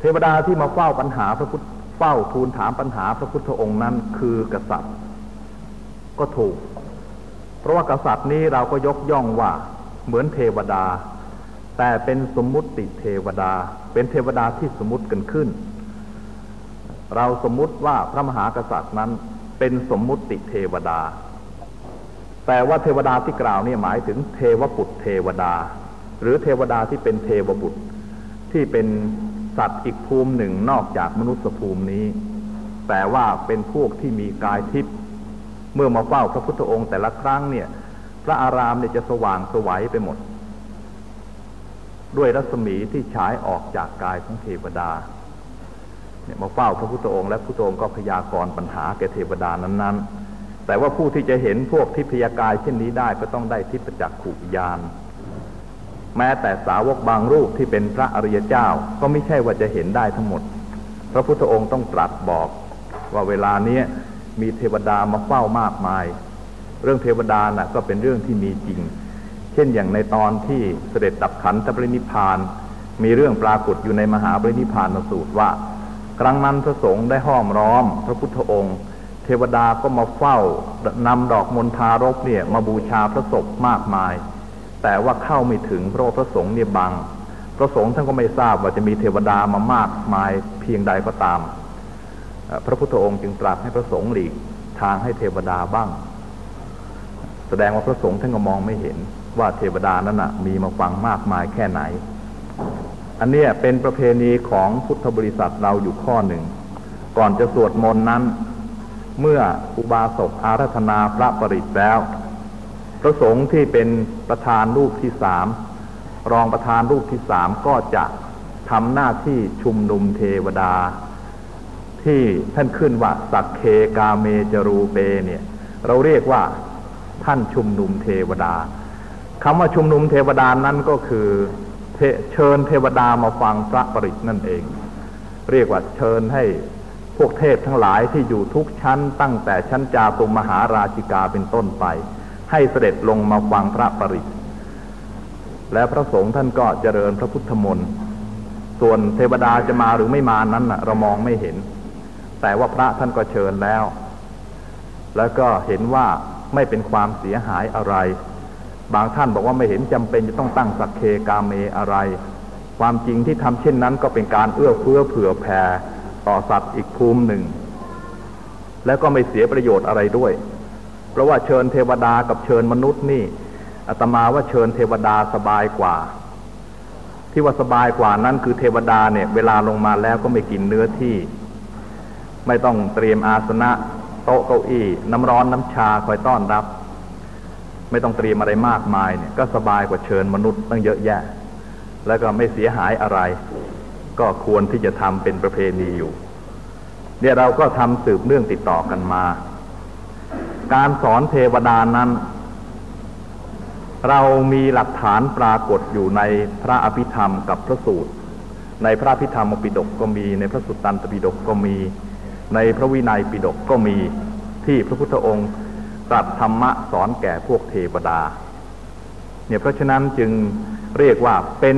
เทวดาที่มาเฝ้าปัญหาพระพุทธเฝ้าทูลถามปัญหาพระพุทธองค์นั้นคือกษัตริย์ ก็ถูก เพราะว่ากษัตริย์นี้เราก็ยกย่องว่าเหมือนเทวดา แต่เป็นสมมุติเทวดา เป็นเทวดาที่สมมติกันขึ้น เราสมมุติว่าพระมหากษัตริย์นั้นเป็นสมมุติเทวดา แต่ว่าเทวดาที่กล่าวนี่หมายถึงเทวปุตรเทวดา หรือเทวดาที่เป็นเทวบุตรที่เป็น สัตว์อีกภูมิหนึ่งนอกจากมนุษย์ภูมินี้ แต่ว่าเป็นพวกที่มีกายทิพย์เมื่อมาเฝ้าพระพุทธองค์แต่ละครั้งเนี่ย พระอารามเนี่ยจะสว่างสวัยไปหมด ด้วยรัศมีที่ฉายออกจากกายของเทวดาเนี่ยมาเฝ้าพระพุทธองค์และพระพุทธองค์ก็พยากรณ์ปัญหาแก่เทวดานั้น ๆ แต่ว่าผู้ที่จะเห็นพวกทิพยากายเช่นนี้ได้ก็ต้องได้ทิพจักขุยาน แม้แต่สาวกบางรูปที่เป็นพระอริยเจ้าก็ไม่ใช่ว่าจะเห็นได้ทั้งหมด พระพุทธองค์ต้องตรัสบอก ว่าเวลานี้มีเทวดามาเฝ้ามากมาย เรื่องเทวดานะ่ะก็เป็นเรื่องที่มีจริง เช่นอย่างในตอนที่เสด็จดับขันธปรินิพาน มีเรื่องปรากฏอยู่ในมหาปรินิพานสูตรว่า ครั้งนั้นพระสงฆ์ได้ห้อมร้อม พระพุทธองค์ เทวดาก็มาเฝ้านำดอกมณฑารกเนี่ยมาบูชาพระศพมากมาย แต่ว่าเข้าไม่ถึงเพราะพระสงฆ์เนี่ยบัง พระสงฆ์ท่านก็ไม่ทราบว่าจะมีเทวดามามากมายเพียงใดก็ตาม พระพุทธองค์จึงตรัสให้พระสงฆ์หลีกทางให้เทวดาบ้าง แสดงว่าพระสงฆ์ท่านก็มองไม่เห็นว่าเทวดานั้นนะมีมาฟังมากมายแค่ไหน อันนี้เป็นประเพณีของพุทธบริษัทเราอยู่ข้อหนึ่ง ก่อนจะสวดมนต์นั้น เมื่ออุบาสกอารัธนาพระปริตแล้ว พระสงฆ์ที่เป็นประธานรูปที่สามรองประธานรูปที่สามก็จะทำหน้าที่ชุมนุมเทวดา ที่ท่านขึ้นว่าสักเคกาเมจรูเปเนี่ย เราเรียกว่าท่านชุมนุมเทวดาคำว่าชุมนุมเทวดานั้นก็คือเชิญเทวดามาฟังพระปริตนั่นเอง เรียกว่าเชิญให้พวกเทพทั้งหลายที่อยู่ทุกชั้นตั้งแต่ชั้นจาตุมหาราชิกาเป็นต้นไป ให้เสด็จลงมาฟังพระปริตและพระสงฆ์ท่านก็เจริญพระพุทธมนต์ส่วนเทวดาจะมาหรือไม่มานั้นเรามองไม่เห็น แต่ว่าพระท่านก็เชิญแล้ว แล้วก็เห็นว่าไม่เป็นความเสียหายอะไร บางท่านบอกว่าไม่เห็นจำเป็นจะต้องตั้งสักเคกาเมอะไร ความจริงที่ทำเช่นนั้นก็เป็นการเอื้อเฟื้อเผื่อแผ่ต่อสัตว์อีกภูมิหนึ่ง แล้วก็ไม่เสียประโยชน์อะไรด้วย เพราะว่าเชิญเทวดากับเชิญมนุษย์นี่อาตมาว่าเชิญเทวดาสบายกว่า ที่ว่าสบายกว่านั้นคือเทวดาเนี่ย เวลาลงมาแล้วก็ไม่กินเนื้อที่ ไม่ต้องเตรียมอาสนะโต๊ะเก้าอี้ น้ำร้อนน้ำชาคอยต้อนรับ ไม่ต้องเตรียมอะไรมากมายเนี่ย ก็สบายกว่าเชิญมนุษย์ตั้งเยอะแยะ แล้วก็ไม่เสียหายอะไร ก็ควรที่จะทำเป็นประเพณีอยู่ เนี่ยเราก็ทำสืบเนื่องติดต่อกันมา การสอนเทวดานั้น เรามีหลักฐานปรากฏอยู่ในพระอภิธรรมกับพระสูตร ในพระอภิธรรมปิฎกก็มี ในพระสุตตันตปิฎกก็มี ในพระวินัยปิฎกก็มีที่พระพุทธองค์ตรัสธรรมะสอนแก่พวกเทวดา เนี่ยเพราะฉะนั้นจึงเรียกว่าเป็น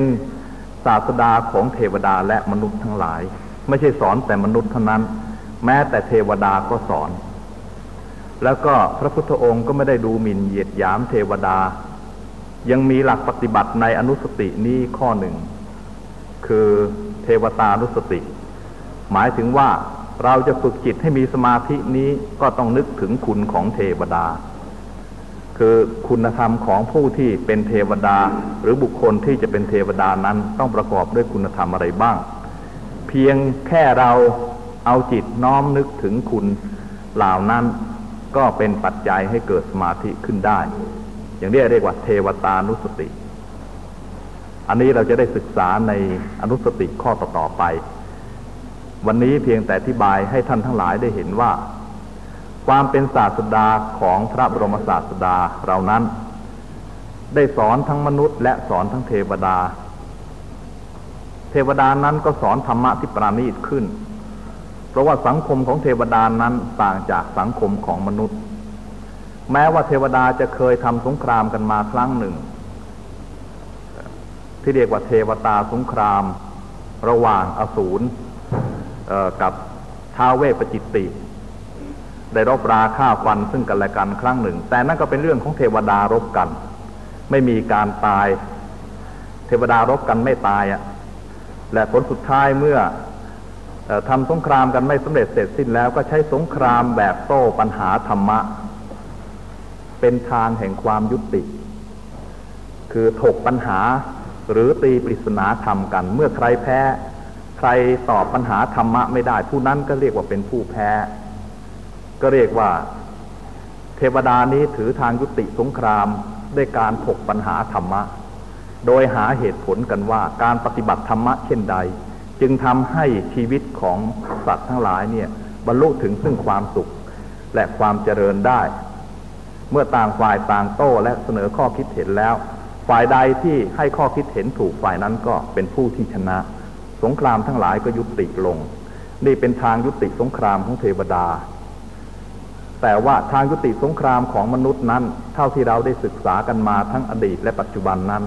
ศาสดาของเทวดาและมนุษย์ทั้งหลาย ไม่ใช่สอนแต่มนุษย์เท่านั้น แม้แต่เทวดาก็สอน แล้วก็พระพุทธองค์ก็ไม่ได้ดูหมิ่นเหยียดหยามเทวดา ยังมีหลักปฏิบัติในอนุสตินี้ข้อหนึ่ง คือเทวตานุสติ หมายถึงว่าเราจะฝึกจิตให้มีสมาธินี้ก็ต้องนึกถึงคุณของเทวดา คือคุณธรรมของผู้ที่เป็นเทวดา หรือบุคคลที่จะเป็นเทวดานั้นต้องประกอบด้วยคุณธรรมอะไรบ้าง เพียงแค่เราเอาจิตน้อมนึกถึงคุณเหล่านั้น ก็เป็นปัจจัยให้เกิดสมาธิขึ้นได้ อย่างนี้เรียกว่าเทวตานุสติ อันนี้เราจะได้ศึกษาในอนุสติข้อต่อๆไป วันนี้เพียงแต่อธิบายให้ท่านทั้งหลายได้เห็นว่า ความเป็นศาสดาของพระบรมศาสดาเรานั้น ได้สอนทั้งมนุษย์ และสอนทั้งเทวดา เทวดานั้นก็สอนธรรมะที่ปราณีตขึ้น เพราะว่าสังคมของเทวดานั้นต่างจากสังคมของมนุษย์ แม้ว่าเทวดาจะเคยทำสงครามกันมาครั้งหนึ่ง ที่เรียกว่าเทวตาสงคราม ระหว่างอสูรกับท้าเวปจิตติ ได้รบราฆ่าฟันซึ่งกันและกันครั้งหนึ่ง แต่นั่นก็เป็นเรื่องของเทวดารบกัน ไม่มีการตาย เทวดารบกันไม่ตายอะและผลสุดท้ายเมื่อ ทำสงครามกันไม่สำเร็จเสร็จสิ้นแล้วก็ใช้สงครามแบบโต้ปัญหาธรรมะ เป็นทางแห่งความยุติ คือถกปัญหาหรือตีปริศนาธรรมกัน เมื่อใครแพ้ ใครตอบปัญหาธรรมะไม่ได้ ผู้นั้นก็เรียกว่าเป็นผู้แพ้ ก็เรียกว่า เทวดานี้ถือทางยุติสงครามด้วยการถกปัญหาธรรมะ โดยหาเหตุผลกันว่าการปฏิบัติธรรมะเช่นใด จึงทำให้ชีวิตของสัตว์ทั้งหลายเนี่ยบรรลุถึงซึ่งความสุขและความเจริญได้ เมื่อต่างฝ่ายต่างโต้และเสนอข้อคิดเห็นแล้ว ฝ่ายใดที่ให้ข้อคิดเห็นถูกฝ่ายนั้นก็เป็นผู้ที่ชนะ สงครามทั้งหลายก็ยุติลง นี่เป็นทางยุติสงครามของเทวดา แต่ว่าทางยุติสงครามของมนุษย์นั้น เท่าที่เราได้ศึกษากันมาทั้งอดีตและปัจจุบันนั้น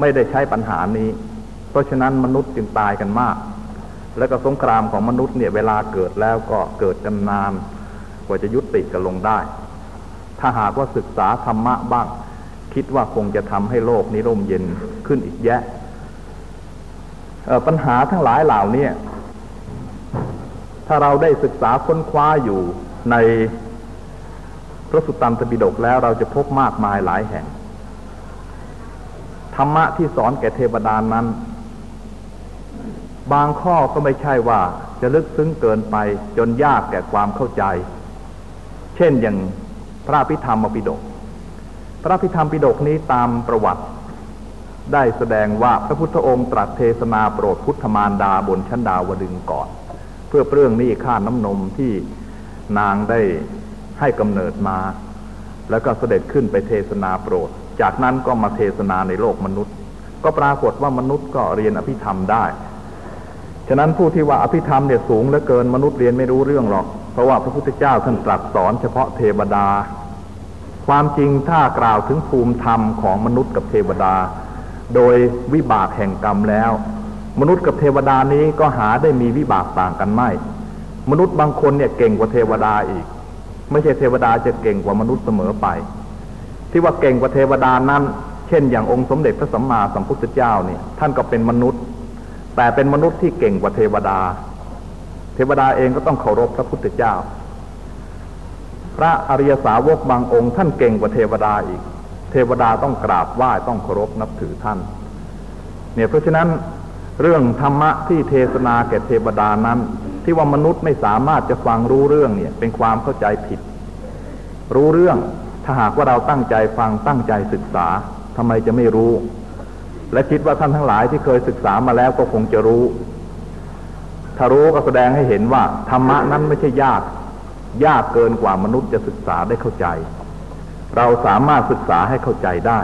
ไม่ได้ใช้ปัญหานี้ เพราะฉะนั้นมนุษย์จึงตายกันมาก และก็สงครามของมนุษย์เนี่ยเวลาเกิดแล้วก็เกิดกันนานกว่าจะยุติกันลงได้ ถ้าหากว่าศึกษาธรรมะบ้าง คิดว่าคงจะทำให้โลกนี้ร่มเย็นขึ้นอีกแยะปัญหาทั้งหลายเหล่านี้ถ้าเราได้ศึกษาค้นคว้าอยู่ในพระสุตตันตปิฎกแล้วเราจะพบมากมายหลายแห่ง ธรรมะที่สอนแก่เทวดานนั้น บางข้อก็ไม่ใช่ว่าจะลึกซึ้งเกินไปจนยากแก่ความเข้าใจ เช่นอย่างพระพิธรรมปิฎกพระพิธรรมปิฎกนี้ตามประวัติ ได้แสดงว่าพระพุทธองค์ตรัสเทศนาโปรดพุทธมารดาบนชั้นดาวดึงก่อน เพื่อเปลื้องนี้ค่าน้ำนมที่นางได้ให้กำเนิดมา แล้วก็เสด็จขึ้นไปเทศนาโปรด จากนั้นก็มาเทศนาในโลกมนุษย์ ก็ปรากฏว่ามนุษย์ก็เรียนอภิธรรมได้ ฉะนั้นผู้ที่ว่าอภิธรรมเนี่ยสูงเหลือเกินมนุษย์เรียนไม่รู้เรื่องหรอก เพราะว่าพระพุทธเจ้าท่านตรัสสอนเฉพาะเทวดา ความจริงถ้ากล่าวถึงภูมิธรรมของมนุษย์กับเทวดา โดยวิบากแห่งกรรมแล้ว มนุษย์กับเทวดานี้ก็หาได้มีวิบากต่างกันไม่ มนุษย์บางคนเนี่ยเก่งกว่าเทวดาอีก ไม่ใช่เทวดาจะเก่งกว่ามนุษย์เสมอไป ที่ว่าเก่งกว่าเทวดานั้น เช่น อย่างองค์สมเด็จพระสัมมาสัมพุทธเจ้าเนี่ยท่านก็เป็นมนุษย์ แต่เป็นมนุษย์ที่เก่งกว่าเทวดา เทวดาเองก็ต้องเคารพพระพุทธเจ้า พระอริยสาวกบางองค์ ท่านเก่งกว่าเทวดาอีก เทวดาต้องกราบไหว้ต้องเคารพนับถือท่าน เนี่ยเพราะฉะนั้นเรื่องธรรมะที่เทศนาแก่เทวดานั้น ที่ว่ามนุษย์ไม่สามารถจะฟังรู้เรื่องเนี่ยเป็นความเข้าใจผิด รู้เรื่องถ้าหากว่าเราตั้งใจฟังตั้งใจศึกษาทำไมจะไม่รู้ และคิดว่าท่านทั้งหลายที่เคยศึกษามาแล้วก็คงจะรู้ ถ้ารู้ก็แสดงให้เห็นว่า ธรรมะนั้นไม่ใช่ยาก ยากเกินกว่ามนุษย์จะศึกษาได้เข้าใจ เราสามารถศึกษาให้เข้าใจได้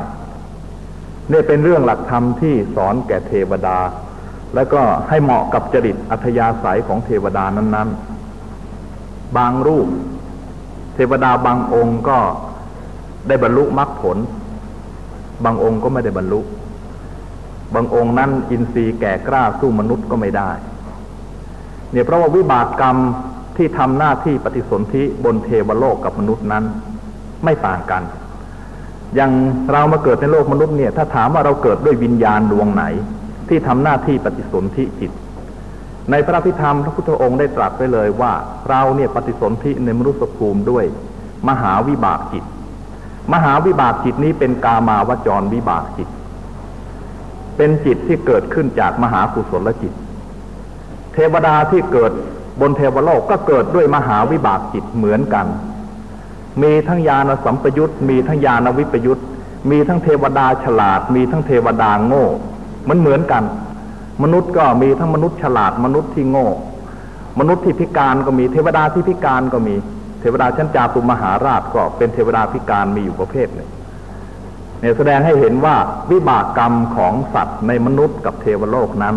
นี่เป็นเรื่องหลักธรรมที่สอนแก่เทวดา และก็ให้เหมาะกับจริตอัธยาศัยของเทวดานั้นๆ บางรูป เทวดาบางองค์ก็ได้บรรลุมรรคผล บางองค์ก็ไม่ได้บรรลุ บางองค์นั้นอินทรีย์แก่กล้าสู้มนุษย์ก็ไม่ได้ เนี่ยเพราะว่าวิบากกรรมที่ทำหน้าที่ปฏิสนธิบนเทวโลกกับมนุษย์นั้น ไม่ต่างกัน อย่างเรามาเกิดในโลกมนุษย์เนี่ย ถ้าถามว่าเราเกิดด้วยวิญญาณดวงไหน ที่ทำหน้าที่ปฏิสนธิจิต ในพระพิธรรมพระพุทธองค์ได้ตรัสไว้เลยว่า เราเนี่ยปฏิสนธิในมนุษย์ภูมิด้วย มหาวิบากจิต มหาวิบากจิตนี้เป็นกามาวจรวิบากจิต เป็นจิตที่เกิดขึ้นจากมหากุศลจิต เทวดาที่เกิดบนเทวโลกก็เกิดด้วยมหาวิบากจิตเหมือนกัน มีทั้งญาณสัมปยุตมีทั้งญาณวิปยุตมีทั้งเทวดาฉลาด มีทั้งเทวดาโง่ มันเหมือนกัน มนุษย์ก็มีทั้งมนุษย์ฉลาด มนุษย์ที่โง่ มนุษย์ที่พิการก็มีเทวดาที่พิการก็มี เทวดาชั้นจาตุมหาราชก็เป็นเทวดาพิการมีอยู่ประเภทหนึ่ง เนี่ยแสดงให้เห็นว่าวิบากกรรมของสัตว์ในมนุษย์กับเทวโลกนั้น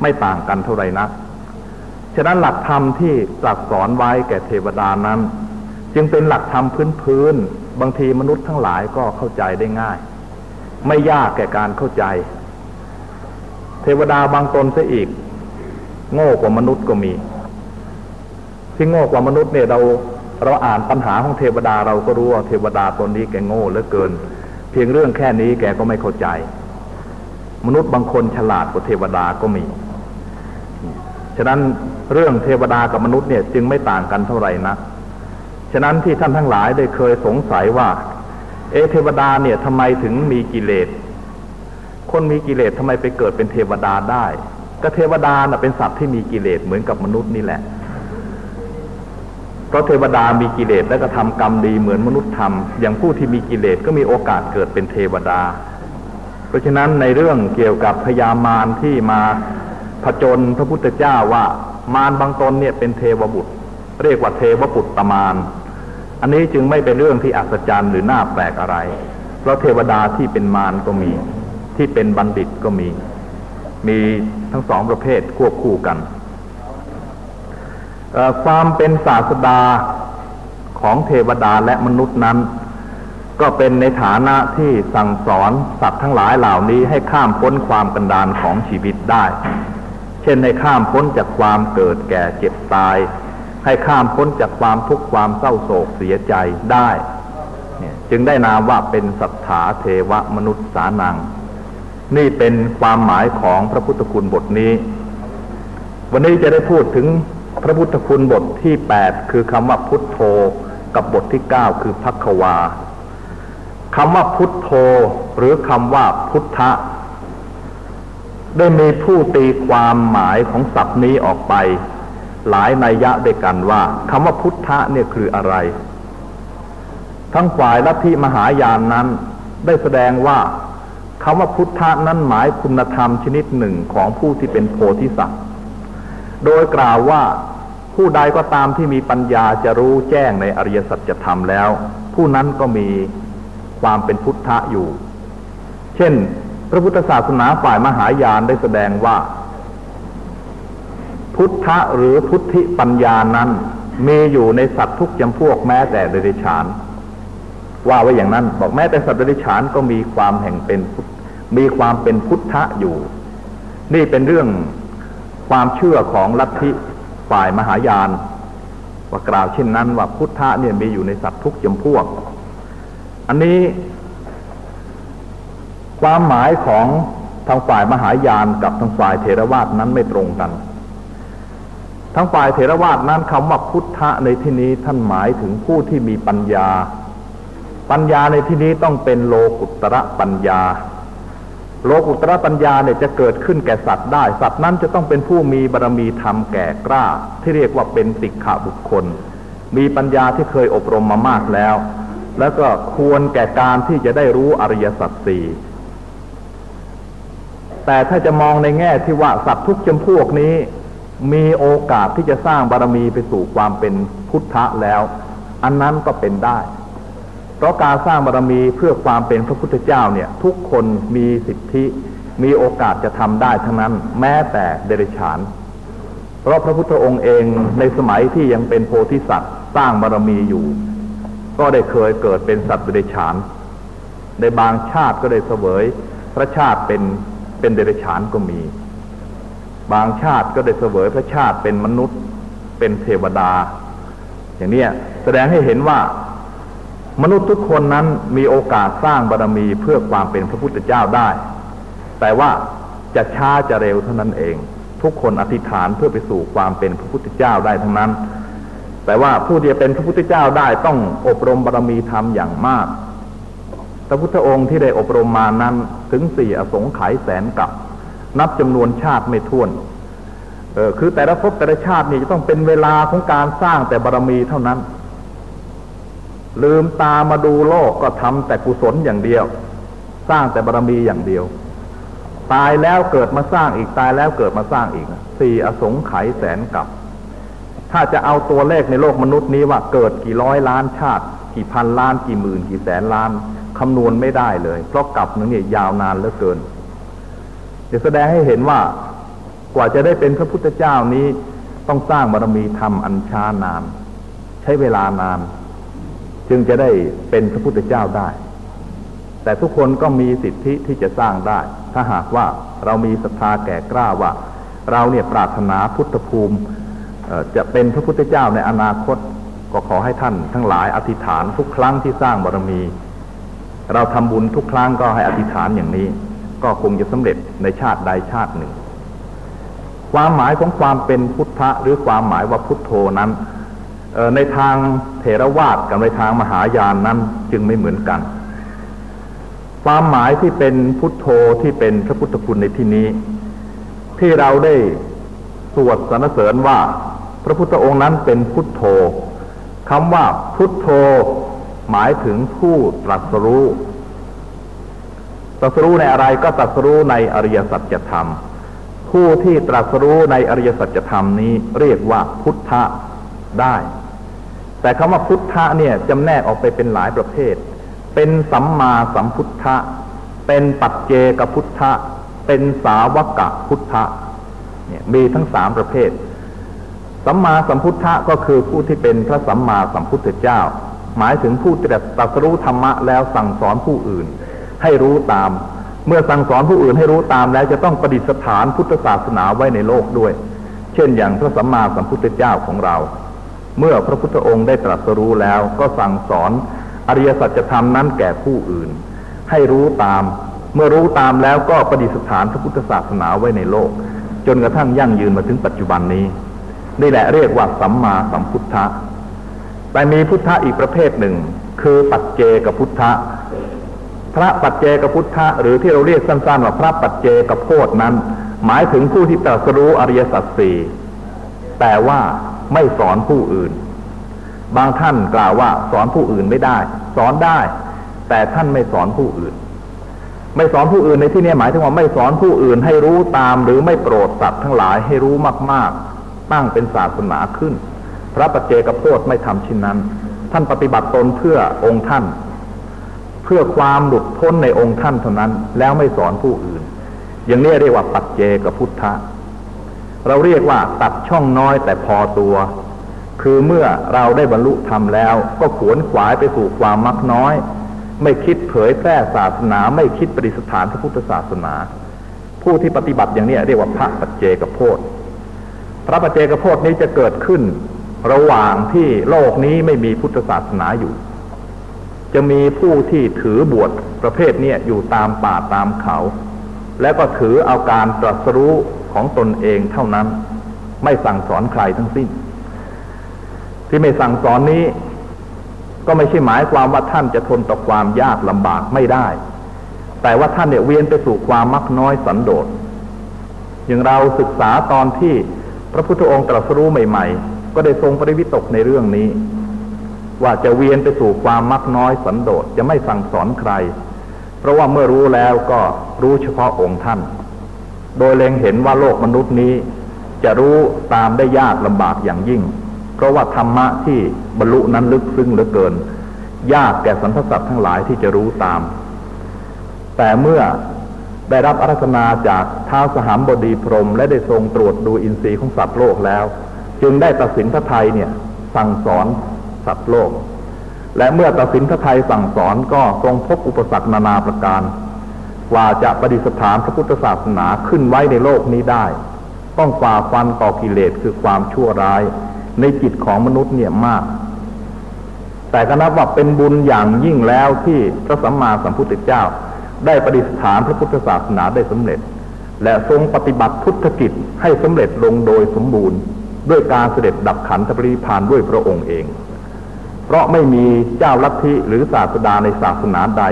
ไม่ต่างกันเท่าไรนะฉะนั้นหลักธรรมที่ตรัสสอนไว้แก่เทวดานั้น จึงเป็นหลักธรรมพื้นๆบางทีมนุษย์ทั้งหลายก็เข้าใจได้ง่าย ไม่ยากแก่การเข้าใจ เทวดาบางตนเสียอีก โง่กว่ามนุษย์ก็มี ที่โง่กว่ามนุษย์เนี่ยเราเราอ่านปัญหาของเทวดาเราก็รู้ว่าเทวดาตนนี้แกโง่เหลือเกิน เพียงเรื่องแค่นี้แกก็ไม่เข้าใจ มนุษย์บางคนฉลาดกว่าเทวดาก็มี ฉะนั้นเรื่องเทวดากับมนุษย์เนี่ยจึงไม่ต่างกันเท่าไหร่นะฉะนั้นที่ท่านทั้งหลายได้เคยสงสัยว่า เอเทวดาเนี่ยทำไมถึงมีกิเลส คนมีกิเลสทำไมไปเกิดเป็นเทวดาได้ ก็เทวดาน่ะเป็นสัตว์ที่มีกิเลสเหมือนกับมนุษย์นี่แหละ เพราะเทวดามีกิเลสและก็ทำกรรมดีเหมือนมนุษย์ทำอย่างผู้ที่มีกิเลสก็มีโอกาสเกิดเป็นเทวดา เพราะฉะนั้นในเรื่องเกี่ยวกับพญามารที่มาผจญพระพุทธเจ้าว่ามารบางตนเนี่ยเป็นเทวบุตร เรียกว่าเทวบุตรตมารอันนี้จึงไม่เป็นเรื่องที่อัศจรรย์หรือน่าแปลกอะไร เพราะเทวดาที่เป็นมารก็มี ที่เป็นบัณฑิตก็มี มีทั้งสองประเภทควบคู่กัน ความเป็นศาสดาของเทวดาและมนุษย์นั้น ก็เป็นในฐานะที่สั่งสอนสัตว์ทั้งหลายเหล่านี้ให้ข้ามพ้นความกันดานของชีวิตได้ เช่นให้ข้ามพ้นจากความเกิดแก่เจ็บตาย ให้ข้ามพ้นจากความทุกข์ความเศร้าโศกเสียใจได้จึงได้นามว่าเป็นสัทธาเทวมนุษย์สานัง นี่เป็นความหมายของพระพุทธคุณบทนี้ วันนี้จะได้พูดถึง พระพุทธคุณบทที่แปดคือคำว่าพุทโธกับบทที่เก้าคือพักวาคำว่าพุทโธหรือคำว่าพุทธะ ได้มีผู้ตีความหมายของศัพท์นี้ออกไป หลายนัยยะด้วยกันว่าคำว่าพุทธะเนี่ยคืออะไร ทั้งฝ่ายลัทธิมหายานนั้น ได้แสดงว่าคำว่าพุทธะนั้นหมายคุณธรรมชนิดหนึ่งของผู้ที่เป็นโพธิสัตว์ โดยกล่าวว่าผู้ใดก็ตามที่มีปัญญาจะรู้แจ้งในอริยสัจธรรมแล้ว ผู้นั้นก็มีความเป็นพุทธะอยู่ เช่น พระพุทธศาสนาฝ่ายมหายานได้แสดงว่า พุทธะหรือพุทธิปัญญานั้น มีอยู่ในสัตว์ทุกจำพวกแม้แต่เดรัจฉาน ว่าไว้อย่างนั้น บอกแม้แต่สัตว์เดรัจฉานก็มีความแห่งเป็นมีความเป็นพุทธะอยู่ นี่เป็นเรื่อง ความเชื่อของลัทธิฝ่ายมหายานว่ากล่าวเช่นนั้นว่าพุทธะเนี่ยมีอยู่ในสัตว์ทุกจำพวก อันนี้ ความหมายของทางฝ่ายมหายานกับทางฝ่ายเทรวาสนั้นไม่ตรงกันทั้งฝ่ายเถรวาทนั้นคำว่าพุทธะในที่นี้ท่านหมายถึงผู้ที่มีปัญญา ปัญญาในที่นี้ต้องเป็นโลกุตระปัญญา โลกุตระปัญญาเนี่ยจะเกิดขึ้นแก่สัตว์ได้ สัตว์นั้นจะต้องเป็นผู้มีบารมีธรรมแก่กล้า ที่เรียกว่าเป็นติขะบุคคล มีปัญญาที่เคยอบรมมามากแล้ว แล้วก็ควรแก่การที่จะได้รู้อริยสัจสี่แต่ถ้าจะมองในแง่ที่ว่าสัตว์ทุกจำพวกนี้ มีโอกาสที่จะสร้างบารมีไปสู่ความเป็นพุทธะแล้ว อันนั้นก็เป็นได้ เพราะการสร้างบารมีเพื่อความเป็นพระพุทธเจ้าเนี่ยทุกคนมีสิทธิมีโอกาสจะทำได้ทั้งนั้น แม้แต่เดรัจฉาน เพราะพระพุทธองค์เองในสมัยที่ยังเป็นโพธิสัตว์สร้างบารมีอยู่ ก็ได้เคยเกิดเป็นสัตว์เดรัจฉาน ในบางชาติก็ได้เสวยพระชาติเป็นเป็นเดรัจฉานก็มี บางชาติก็ได้เสวยพระชาติเป็นมนุษย์เป็นเทวดา อย่างนี้แสดงให้เห็นว่า มนุษย์ทุกคนนั้นมีโอกาสสร้างบารรมีเพื่อความเป็นพระพุทธเจ้าได้ แต่ว่าจะช้าจะเร็วเท่านั้นเอง ทุกคนอธิษฐานเพื่อไปสู่ความเป็นพระพุทธเจ้าได้ทั้งนั้น แต่ว่าผู้ที่จะเป็นพระพุทธเจ้าได้ต้องอบรมบารรมีธรรมอย่างมากพระพุทธองค์ที่ได้อบรมมานั้นถึงสี่อสงไขยแสนกับ นับจำนวนชาติไม่ท้วนเออคือแต่ละภพแต่ละชาตินี่จะต้องเป็นเวลาของการสร้างแต่บารรมีเท่านั้น ลืมตามาดูโลกก็ทำแต่กุศลอย่างเดียว สร้างแต่บารมีอย่างเดียว ตายแล้วเกิดมาสร้างอีกตายแล้วเกิดมาสร้างอีกสี่อสงไขยแสนกับ ถ้าจะเอาตัวเลขในโลกมนุษย์นี้ว่าเกิดกี่ร้อยล้านชาติ กี่พันล้านกี่หมื่นกี่แสนล้านคำนวณไม่ได้เลย เพราะกับนึงเนี่ยยาวนานเหลือเกินจะแสดงให้เห็นว่ากว่าจะได้เป็นพระพุทธเจ้านี้ต้องสร้างบารมีธรรมอันช้านาน ใช้เวลานาน จึงจะได้เป็นพระพุทธเจ้าได้ แต่ทุกคนก็มีสิทธิที่จะสร้างได้ ถ้าหากว่าเรามีศรัทธาแก่กล้าว่า เราเนี่ยปรารถนาพุทธภูมิจะเป็นพระพุทธเจ้าในอนาคตก็ขอให้ท่านทั้งหลายอธิษฐานทุกครั้งที่สร้างบารมี เราทำบุญทุกครั้งก็ให้อธิษฐานอย่างนี้ ก็คงจะสำเร็จในชาติใดชาติหนึ่ง ความหมายของความเป็นพุทธะหรือความหมายว่าพุทโธนั้น ในทางเถรวาทกับในทางมหายานนั้นจึงไม่เหมือนกัน ความหมายที่เป็นพุทโธที่เป็นพระพุทธคุณในที่นี้ ที่เราได้สวดสรรเสริญว่า พระพุทธองค์นั้นเป็นพุทโธคำว่าพุทโธหมายถึงผู้ตรัสรู้ตรัสรู้ในอะไรก็ตรัสรู้ในอริยสัจธรรม ผู้ที่ตรัสรู้ในอริยสัจธรรมนี้เรียกว่าพุทธะได้ แต่คำว่าพุทธะเนี่ยจำแนกออกไปเป็นหลายประเภท เป็นสัมมาสัมพุทธะ เป็นปัจเจกพุทธะ เป็นสาวกะพุทธะเนี่ยมีทั้งสามประเภท สัมมาสัมพุทธะก็คือผู้ที่เป็นพระสัมมาสัมพุทธเจ้า หมายถึงผู้ที่ตรัสรู้ธรรมะแล้วสั่งสอนผู้อื่น ให้รู้ตาม เมื่อสั่งสอนผู้อื่นให้รู้ตามแล้วจะต้องประดิษฐานพุทธศาสนาไว้ในโลกด้วย เช่นอย่างพระสัมมาสัมพุทธเจ้าของเรา เมื่อพระพุทธองค์ได้ตรัสรู้แล้วก็สั่งสอนอริยสัจธรรมนั้นแก่ผู้อื่น ให้รู้ตาม เมื่อรู้ตามแล้วก็ประดิษฐานพระพุทธศาสนาไว้ในโลก จนกระทั่งยั่งยืนมาถึงปัจจุบันนี้ นี่แหละเรียกว่าสัมมาสัมพุทธะแต่มีพุทธะอีกประเภทหนึ่ง คือปัจเจกพุทธะพระปัจเจกพุทธะหรือที่เราเรียกสั้นๆว่าพระปัจเจกโพธนั้น หมายถึงผู้ที่ตรัสรู้อริยสัจสี่แต่ว่า ไม่สอนผู้อื่น บางท่านกล่าวว่าสอนผู้อื่นไม่ได้ สอนได้ แต่ท่านไม่สอนผู้อื่น ไม่สอนผู้อื่นในที่นี้หมายถึงว่าไม่สอนผู้อื่นให้รู้ตามหรือไม่โปรดสัตว์ทั้งหลายให้รู้มาก ๆ ตั้งเป็นศาสนาขึ้น พระปัจเจกโพธไม่ทำเช่นนั้น ท่านปฏิบัติตนเพื่อองค์ท่าน เพื่อความหลุดพ้นในองค์ท่านเท่านั้น แล้วไม่สอนผู้อื่น อย่างนี้เรียกว่าปัจเจกพุทธะ เราเรียกว่าตัดช่องน้อยแต่พอตัว คือเมื่อเราได้บรรลุธรรมแล้ว ก็ขวนขวายไปสู่ความมักน้อย ไม่คิดเผยแพร่ศาสนา ไม่คิดปฏิสถานพระพุทธศาสนา ผู้ที่ปฏิบัติอย่างนี้เรียกว่าพระปัจเจกโพธพระปัจเจกโพธนี้จะเกิดขึ้น ระหว่างที่โลกนี้ไม่มีพุทธศาสนาอยู่ จะมีผู้ที่ถือบวชประเภทนี้อยู่ตามป่าตามเขา และก็ถือเอาการตรัสรู้ ของตนเองเท่านั้น ไม่สั่งสอนใครทั้งสิ้น ที่ไม่สั่งสอนนี้ ก็ไม่ใช่หมายความว่าท่านจะทนต่อความยากลำบากไม่ได้ แต่ว่าท่านเนี่ยเวียนไปสู่ความมักน้อยสันโดษอย่างเราศึกษาตอนที่พระพุทธองค์ตรัสรู้ใหม่ๆ ก็ได้ทรงปริวิตกในเรื่องนี้ ว่าจะเวียนไปสู่ความมักน้อยสันโดษจะไม่สั่งสอนใคร เพราะว่าเมื่อรู้แล้วก็รู้เฉพาะองค์ท่าน โดยเล็งเห็นว่าโลกมนุษย์นี้ จะรู้ตามได้ยากลำบากอย่างยิ่ง เพราะว่าธรรมะที่บรรลุนั้นลึกซึ้งเหลือเกิน ยากแก่สรรพสัตว์ทั้งหลายที่จะรู้ตาม แต่เมื่อได้รับอารัธนาจากท้าวสหามบดีพรม และได้ทรงตรวจดูอินทรีย์ของสัตว์โลกแล้ว จึงได้ตัดสินพระไทยเนี่ยสั่งสอนสัตว์โลก และเมื่อตัดสินพระไทยสั่งสอนก็ทรงพบอุปสรรคนานาประการ ว่าจะประดิษฐานพระพุทธศาสนาขึ้นไว้ในโลกนี้ได้ ต้องฝ่าฟันต่อกิเลสคือความชั่วร้าย ในจิตของมนุษย์เนี่ยมาก แต่ก็นับว่าเป็นบุญอย่างยิ่งแล้วที่พระสัมมาสัมพุทธเจ้า ได้ประดิษฐานพระพุทธศาสนาได้สำเร็จ และทรงปฏิบัติพุทธกิจให้สำเร็จลงโดยสมบูรณ์ ด้วยการเสด็จดับขันธปริพานด้วยพระองค์เอง เพราะไม่มีเจ้าลัทธิหรือศาสดาในศาสนาใด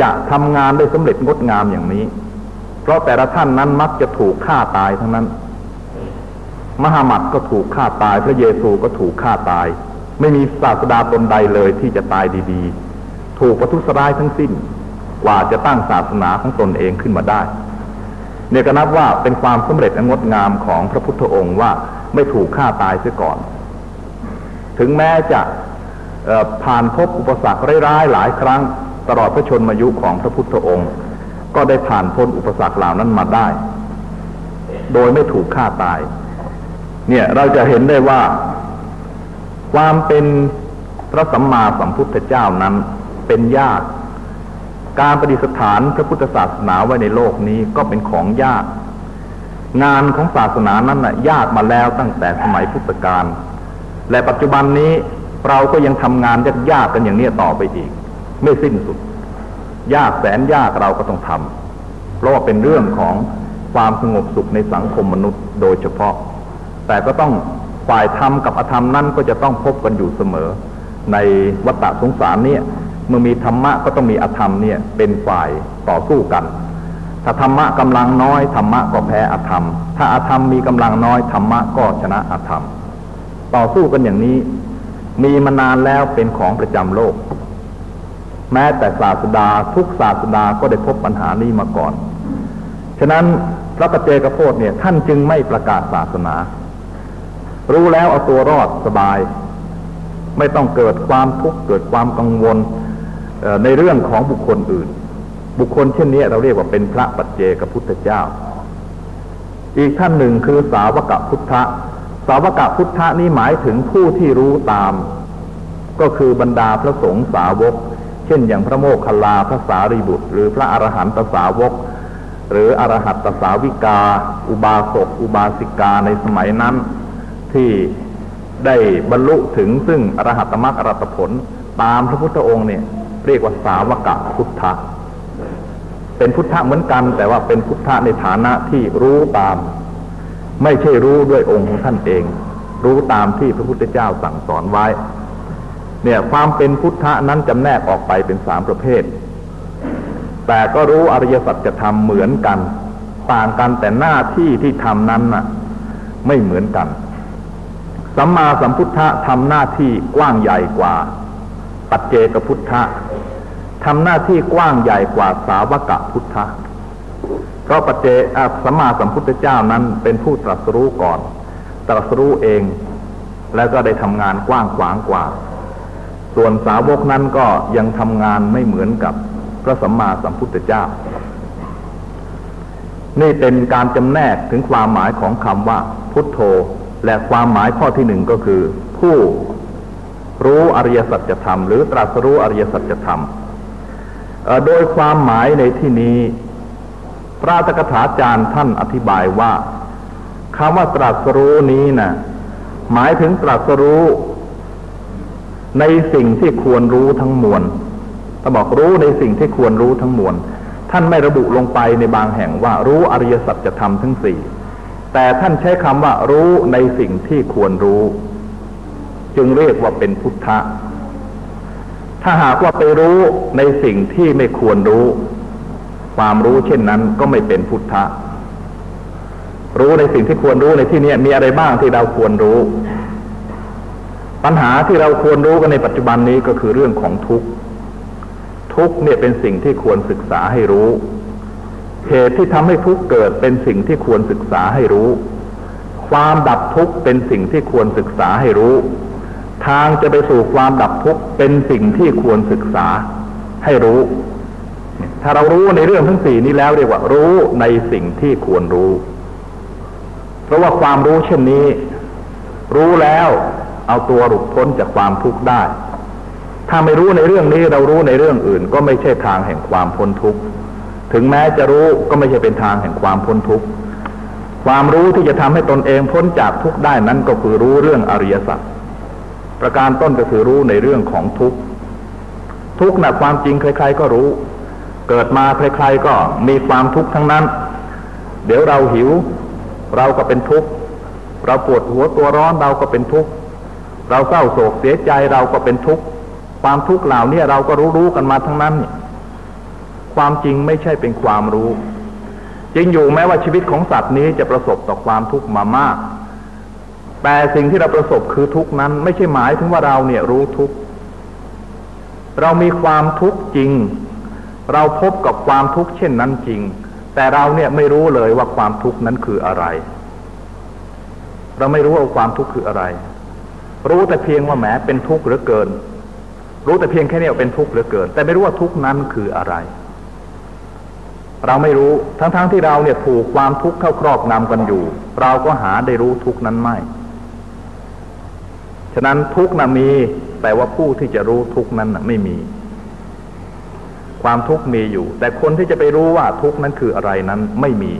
จะทำงานได้สำเร็จงดงามอย่างนี้ เพราะแต่ละท่านนั้นมักจะถูกฆ่าตายทั้งนั้น มหามัดก็ถูกฆ่าตาย พระเยซูก็ถูกฆ่าตาย ไม่มีศาสดาตนใดเลยที่จะตายดีๆ ถูกประทุษร้ายทั้งสิ้น กว่าจะตั้งศาสนาของตนเองขึ้นมาได้ เนี่ยก็นับว่าเป็นความสำเร็จงดงามของพระพุทธองค์ว่าไม่ถูกฆ่าตายเสียก่อน ถึงแม้จะผ่านพบอุปสรรคร้ายๆหลายครั้ง ตลอดพระชนมายุของพระพุทธองค์ ก็ได้ผ่านพ้นอุปสรรคเหล่านั้นมาได้ โดยไม่ถูกฆ่าตาย เนี่ยเราจะเห็นได้ว่า ความเป็นพระสัมมาสัมพุทธเจ้านั้นเป็นยาก การประดิษฐานพระพุทธศาสนาไว้ในโลกนี้ก็เป็นของยาก งานของศาสนานั้นนะ่ะยากมาแล้วตั้งแต่สมัยพุทธกาลและปัจจุบันนี้เราก็ยังทำงานยากๆกันอย่างนี้ต่อไปอีก ไม่สิ้นสุด ยากแสนยากเราก็ต้องทำเพราะว่าเป็นเรื่องของความสงบสุขในสังคมมนุษย์โดยเฉพาะ แต่ก็ต้องฝ่ายธรรมกับอธรรมนั่นก็จะต้องพบกันอยู่เสมอ ในวัฏสงสารเนี่ยเมื่อมีธรรมะก็ต้องมีอธรรมเนี่ยเป็นฝ่ายต่อสู้กัน ถ้าธรรมะกำลังน้อยธรรมะก็แพ้อธรรม ถ้าอธรรมมีกำลังน้อยธรรมะก็ชนะอธรรม ต่อสู้กันอย่างนี้ มีมานานแล้วเป็นของประจำโลก แม้แต่ศาสดาทุกศาสดาก็ได้พบปัญหานี้มาก่อน ฉะนั้นพระปเจกโพธเนี่ยท่านจึงไม่ประกาศศาสนา รู้แล้วเอาตัวรอดสบาย ไม่ต้องเกิดความทุกข์เกิดความกังวลในเรื่องของบุคคลอื่น บุคคลเช่นนี้เราเรียกว่าเป็นพระปัจเจกพุทธเจ้า อีกท่านหนึ่งคือสาวกพุทธะ สาวกพุทธะนี้หมายถึงผู้ที่รู้ตาม ก็คือบรรดาพระสงฆ์สาวก เช่นอย่างพระโมคคัลลาพระสารีบุตร หรือพระอรหันตสาวก หรืออรหัตตสาวิกา อุบาสกอุบาสิกาในสมัยนั้น ที่ได้บรรลุถึงซึ่งอรหัตมรรคอรหัตผลตามพระพุทธองค์เนี่ยเรียกว่าสาวกพุทธะเป็นพุทธะเหมือนกัน แต่ว่าเป็นพุทธะในฐานะที่รู้ตาม ไม่ใช่รู้ด้วยองค์ของท่านเอง รู้ตามที่พระพุทธเจ้าสั่งสอนไว้ เนี่ยความเป็นพุทธะนั้นจำแนกออกไปเป็นสามประเภท แต่ก็รู้อริยสัจธรรมเหมือนกัน ต่างกันแต่หน้าที่ที่ทำนั้นน่ะ ไม่เหมือนกันสัมมาสัมพุทธะทำหน้าที่กว้างใหญ่กว่า ปัจเจกพุทธะทำหน้าที่กว้างใหญ่กว่าสาวกะพุทธะเพราะปัจเจสัมมาสัมพุทธเจ้านั้นเป็นผู้ตรัสรู้ก่อน ตรัสรู้เอง แล้วก็ได้ทำงานกว้างขวางกว่า ส่วนสาวกนั้นก็ยังทำงานไม่เหมือนกับพระสัมมาสัมพุทธเจ้า นี่เป็นการจำแนกถึงความหมายของคำว่า พุทโธ และความหมายข้อที่หนึ่งก็คือ ผู้รู้อริยสัจธรรม หรือตรัสรู้อริยสัจธรรม โดยความหมายในที่นี้ พระตกถาจารย์ท่านอธิบายว่าคำว่าตรัสรู้นี้นะหมายถึงตรัสรู้ ในสิ่งที่ควรรู้ทั้งมวลถ้าบอกรู้ในสิ่งที่ควรรู้ทั้งมวล ท่านไม่ระบุลงไปในบางแห่งว่ารู้อริยสัจธรรมทั้งสี่ แต่ท่านใช้คำว่ารู้ในสิ่งที่ควรรู้ จึงเรียกว่าเป็นพุทธะ ถ้าหากว่าไปรู้ในสิ่งที่ไม่ควรรู้ ความรู้เช่นนั้นก็ไม่เป็นพุทธะ รู้ในสิ่งที่ควรรู้ในที่นี้มีอะไรบ้างที่เราควรรู้ ปัญหาที่เราควรรู้กันในปัจจุบันนี้ก็คือเรื่องของทุกข์ ทุกข์เนี่ยเป็นสิ่งที่ควรศึกษาให้รู้ เหตุที่ทำให้ทุกข์เกิดเป็นสิ่งที่ควรศึกษาให้รู้ ความดับทุกข์เป็นสิ่งที่ควรศึกษาให้รู้ ทางจะไปสู่ความดับทุกข์เป็นสิ่งที่ควรศึกษาให้รู้ ถ้าเรารู้ในเรื่องทั้งสี่นี้แล้วเรียกว่ารู้ในสิ่งที่ควรรู้ เพราะว่าความรู้เช่นนี้ รู้แล้ว เอาตัวหลุดพ้นจากความทุกข์ได้ ถ้าไม่รู้ในเรื่องนี้เรารู้ในเรื่องอื่น ก็ไม่ใช่ทางแห่งความพ้นทุกข์ถึงแม้จะรู้ก็ไม่ใช่เป็นทางแห่งความพ้นทุกข์ความรู้ที่จะทำให้ตนเองพ้นจากทุกข์ได้นั้นก็คือรู้เรื่องอริยสัจประการต้นก็คือรู้ในเรื่องของทุกข์ทุกข์นะความจริงใคร ๆ ก็รู้ เกิดมาใครๆก็มีความทุกข์ทั้งนั้น เดี๋ยวเราหิว เราก็เป็นทุกข์เราปวดหัวตัวร้อนเราก็เป็นทุกข์ เราเศร้าโศกเสียใจเราก็เป็นทุกข์ ความทุกข์เหล่านี้เราก็รู้รู้กันมาทั้งนั้นเนี่ยความจริงไม่ใช่เป็นความรู้จริงอยู่แม้ว่าชีวิตของสัตว์นี้จะประสบต่อความทุกข์มามาก แต่สิ่งที่เราประสบคือทุกข์นั้น ไม่ใช่หมายถึงว่าเราเนี่ยรู้ทุกข์เรามีความทุกข์จริง เราพบกับความทุกข์เช่นนั้นจริง แต่เราเนี่ยไม่รู้เลยว่าความทุกข์นั้นคืออะไร เราไม่รู้ว่าความทุกข์คืออะไร รู้แต่เพียงว่าแหมเป็นทุกข์เหลือเกิน รู้แต่เพียงแค่นี้เป็นทุกข์เหลือเกิน แต่ไม่รู้ว่าทุกข์นั้นคืออะไร เราไม่รู้ทั้งๆทที่เราเนี่ยถูกความทุกข์เข้าครอบงำกันอยู่ เราก็หาได้รู้ทุกข์นั้นไม่ ฉะนั้นทุกข์นะมีแต่ว่าผู้ที่จะรู้ทุกข์นั้นไม่มี ความทุกข์มีอยู่ แต่คนที่จะไปรู้ว่าทุกข์นั้นคืออะไรนั้นไม่มี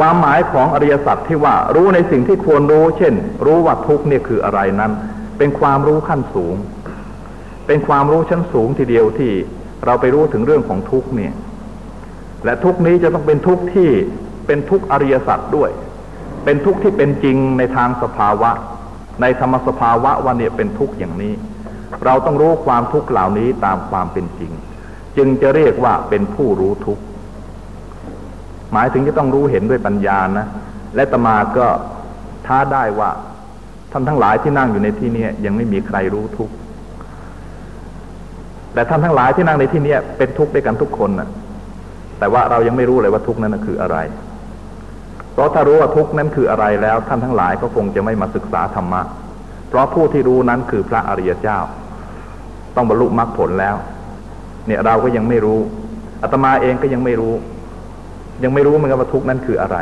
ความหมายของอริยสัจที่ว่ารู้ในสิ่งที่ควรรู้ เช่น รู้ว่าทุกเนี่ยคืออะไรนั้น เป็นความรู้ขั้นสูง เป็นความรู้ชั้นสูงทีเดียวที่เราไปรู้ถึงเรื่องของทุกเนี่ย และทุกนี้จะต้องเป็นทุกที่เป็นทุกอริยสัจด้วย เป็นทุกที่เป็นจริงในทางสภาวะ ในธรรมสภาวะว่าเนี่ยเป็นทุกอย่างนี้ เราต้องรู้ความทุกข์เหล่านี้ตามความเป็นจริง จึงจะเรียกว่าเป็นผู้รู้ทุกข์ หมายถึงจะต้องรู้เห็นด้วยปัญญานะ และตมาก็ท้าได้ว่าท่านทั้งหลายที่นั่งอยู่ในที่นี้ยังไม่มีใครรู้ทุกข์แต่ท่านทั้งหลายที่นั่งในที่นี้เป็นทุกข์ด้วยกันทุกคนนะแต่ว่าเรายังไม่รู้เลยว่าทุกข์นั้นคืออะไร เพราะถ้ารู้ว่าทุกข์นั้นคืออะไรแล้ว ท่านทั้งหลายก็คงจะไม่มาศึกษาธรรมะ เพราะผู้ที่รู้นั้นคือพระอริยเจ้า ต้องบรรลุมรรคผลแล้ว เนี่ยเราก็ยังไม่รู้อาตมาเองก็ยังไม่รู้ ยังไม่รู้เหมือนกันว่าทุกนั้นคืออะไร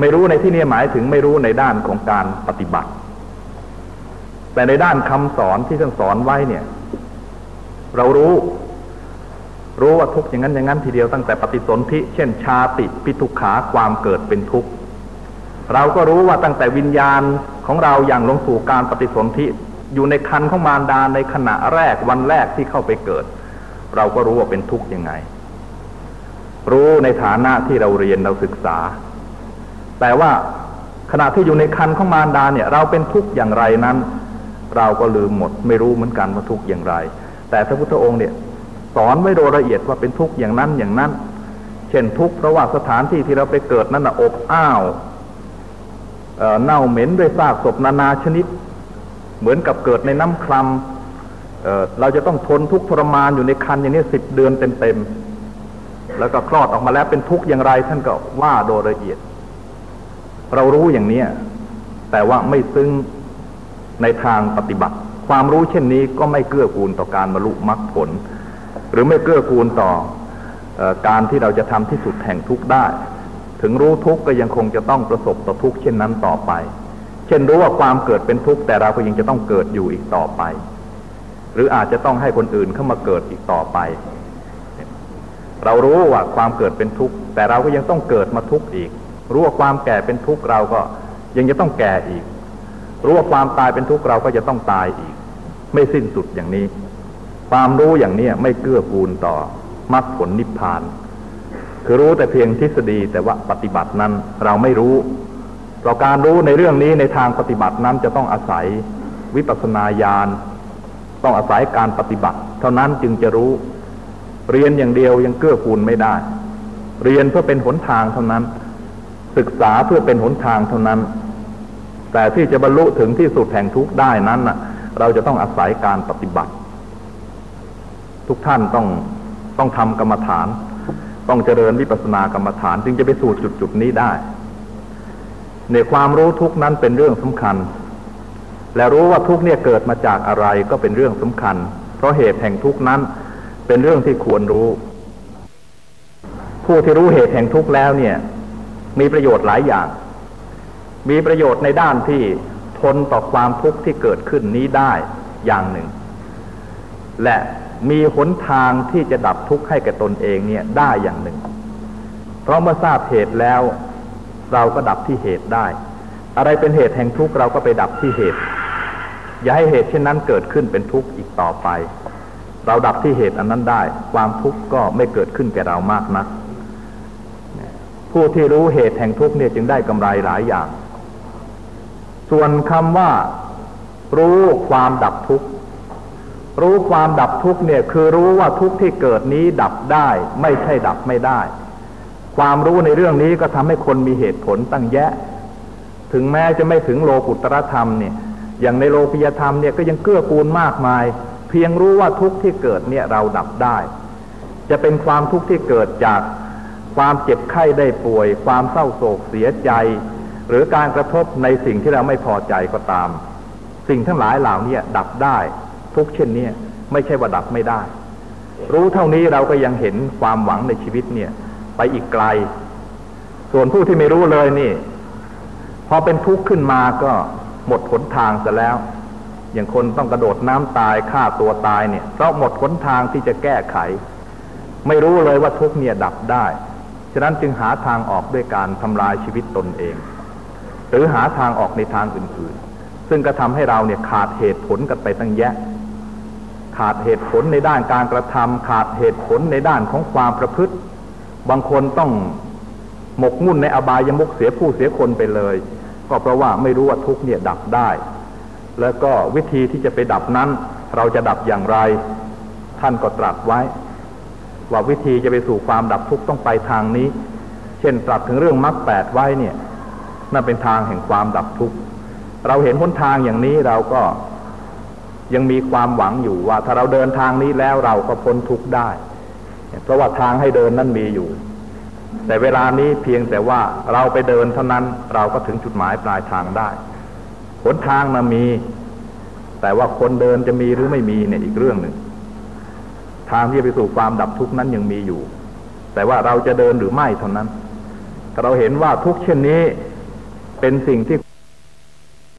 ไม่รู้ในที่นี้หมายถึงไม่รู้ในด้านของการปฏิบัติ แต่ในด้านคำสอนที่ท่านสอนไว้เนี่ย เรารู้รู้ว่าทุกอย่างนั้นอย่างนั้นทีเดียวตั้งแต่ปฏิสนธิเช่นชาติปิทุขาความเกิดเป็นทุกข์เราก็รู้ว่าตั้งแต่วิญญาณของเราอย่างลงสู่การปฏิสนธิอยู่ในคันของมารดาในขณะแรกวันแรกที่เข้าไปเกิด เราก็รู้ว่าเป็นทุกข์ยังไง รู้ในฐานะที่เราเรียนเราศึกษา แต่ว่าขณะที่อยู่ในคันของมารดาเนี่ย เราเป็นทุกข์อย่างไรนั้น เราก็ลืมหมด ไม่รู้เหมือนกันว่าทุกข์อย่างไร แต่พระพุทธองค์เนี่ย สอนไว้โดยละเอียดว่าเป็นทุกข์อย่างนั้นอย่างนั้น เช่นทุกข์เพราะว่าสถานที่ที่เราไปเกิดนั้นอบอ้าวเน่าเหม็นด้วยซากศพนานาชนิด เหมือนกับเกิดในน้ำคลำเเราจะต้องทนทุกข์ทรมานอยู่ในคันอย่างนี้สิบเดือนเต็มๆ แล้วก็คลอดออกมาแล้วเป็นทุกข์อย่างไร ท่านก็ว่าโดยละเอียด เรารู้อย่างนี้แต่ว่าไม่ซึ้งในทางปฏิบัติ ความรู้เช่นนี้ก็ไม่เกื้อกูลต่อการบรรลุมรรคผล หรือไม่เกื้อกูลต่ออการที่เราจะทำที่สุดแห่งทุกข์ได้ ถึงรู้ทุกข์ก็ยังคงจะต้องประสบต่อทุกข์เช่นนั้นต่อไป เช่นรู้ว่าความเกิดเป็นทุกข์แต่เราก็ยังจะต้องเกิดอยู่อีกต่อไป หรืออาจจะต้องให้คนอื่นเข้ามาเกิดอีกต่อไป เรารู้ว่าความเกิดเป็นทุกข์ แต่เราก็ยังต้องเกิดมาทุกข์อีก รู้ว่าความแก่เป็นทุกข์เราก็ยังจะต้องแก่อีก รู้ว่าความตายเป็นทุกข์เราก็จะต้องตายอีก ไม่สิ้นสุดอย่างนี้ ความรู้อย่างนี้ไม่เกื้อกูลต่อมรรคผลนิพพาน คือรู้แต่เพียงทฤษฎีแต่ว่าปฏิบัตินั้นเราไม่รู้เราการรู้ในเรื่องนี้ในทางปฏิบัตินั้นจะต้องอาศัยวิปัสสนาญาณต้องอาศัยการปฏิบัติ เท่านั้นจึงจะรู้ เรียนอย่างเดียวยังเกื้อกูลไม่ได้ เรียนเพื่อเป็นหนทางเท่านั้น ศึกษาเพื่อเป็นหนทางเท่านั้น แต่ที่จะบรรลุถึงที่สุดแห่งทุกข์ได้นั้นน่ะ เราจะต้องอาศัยการปฏิบัติ ทุกท่านต้องต้องทำกรรมฐาน ต้องเจริญวิปัสสนากรรมฐาน จึงจะไปสู่จุดจุดนี้ได้ ในความรู้ทุกนั้นเป็นเรื่องสำคัญ และรู้ว่าทุกเนี่ยเกิดมาจากอะไรก็เป็นเรื่องสำคัญ เพราะเหตุแห่งทุกนั้น เป็นเรื่องที่ควรรู้ ผู้ที่รู้เหตุแห่งทุกข์แล้วเนี่ย มีประโยชน์หลายอย่าง มีประโยชน์ในด้านที่ทนต่อความทุกข์ที่เกิดขึ้นนี้ได้อย่างหนึ่ง และมีหนทางที่จะดับทุกข์ให้แก่ตนเองเนี่ยได้อย่างหนึ่ง เพราะเมื่อทราบเหตุแล้ว เราก็ดับที่เหตุได้ อะไรเป็นเหตุแห่งทุกข์เราก็ไปดับที่เหตุ อย่าให้เหตุเช่นนั้นเกิดขึ้นเป็นทุกข์อีกต่อไป เราดับที่เหตุอันนั้นได้ ความทุกข์ก็ไม่เกิดขึ้นแก่เรามากนัก ผู้ที่รู้เหตุแห่งทุกข์เนี่ยจึงได้กำไรหลายอย่าง ส่วนคำว่า รู้ความดับทุกข์รู้ความดับทุกข์เนี่ยคือรู้ว่าทุกข์ที่เกิดนี้ดับได้ ไม่ใช่ดับไม่ได้ ความรู้ในเรื่องนี้ก็ทำให้คนมีเหตุผลตั้งแยะ ถึงแม้จะไม่ถึงโลกุตรธรรมเนี่ย อย่างในโลกิยธรรมเนี่ยก็ยังเกื้อกูลมากมาย เพียงรู้ว่าทุกข์ที่เกิดเนี่ยเราดับได้ จะเป็นความทุกข์ที่เกิดจากความเจ็บไข้ได้ป่วย ความเศร้าโศกเสียใจ หรือการกระทบในสิ่งที่เราไม่พอใจก็ตาม สิ่งทั้งหลายเหล่านี้ดับได้ ทุกเช่นนี้ไม่ใช่ว่าดับไม่ได้ รู้เท่านี้เราก็ยังเห็นความหวังในชีวิตเนี่ย ไปอีกไกล ส่วนผู้ที่ไม่รู้เลยนี่ พอเป็นทุกข์ขึ้นมาก็หมดหนทางซะแล้ว อย่างคนต้องกระโดดน้ำตายฆ่าตัวตายเนี่ยเพราะหมดหนทางที่จะแก้ไข ไม่รู้เลยว่าทุกเนี่ยดับได้ ฉะนั้นจึงหาทางออกด้วยการทำลายชีวิตตนเอง หรือหาทางออกในทางอื่นๆ ซึ่งก็ทำให้เราเนี่ยขาดเหตุผลกันไปตั้งแยะ ขาดเหตุผลในด้านการกระทำขาดเหตุผลในด้านของความประพฤติ บางคนต้องหมกมุ่นในอบายมุกเสียผู้เสียคนไปเลย ก็เพราะว่าไม่รู้ว่าทุกเนี่ยดับได้ แล้วก็วิธีที่จะไปดับนั้น เราจะดับอย่างไร ท่านก็ตรัสไว้ ว่าวิธีจะไปสู่ความดับทุกข์ต้องไปทางนี้ เช่นตรัสถึงเรื่องมรรคแปดไว้เนี่ยนั่นเป็นทางแห่งความดับทุกข์เราเห็นหนทางอย่างนี้เราก็ยังมีความหวังอยู่ว่า ถ้าเราเดินทางนี้แล้วเราก็พ้นทุกข์ได้ เพราะว่าทางให้เดินนั้นมีอยู่ แต่เวลานี้เพียงแต่ว่าเราไปเดินเท่านั้นเราก็ถึงจุดหมายปลายทางได้ หนทางมามี แต่ว่าคนเดินจะมีหรือไม่มีเนี่ยอีกเรื่องหนึ่งทางที่จะไปสู่ความดับทุกข์นั้นยังมีอยู่ แต่ว่าเราจะเดินหรือไม่เท่านั้น เราเห็นว่าทุกเช่นนี้เป็นสิ่งที่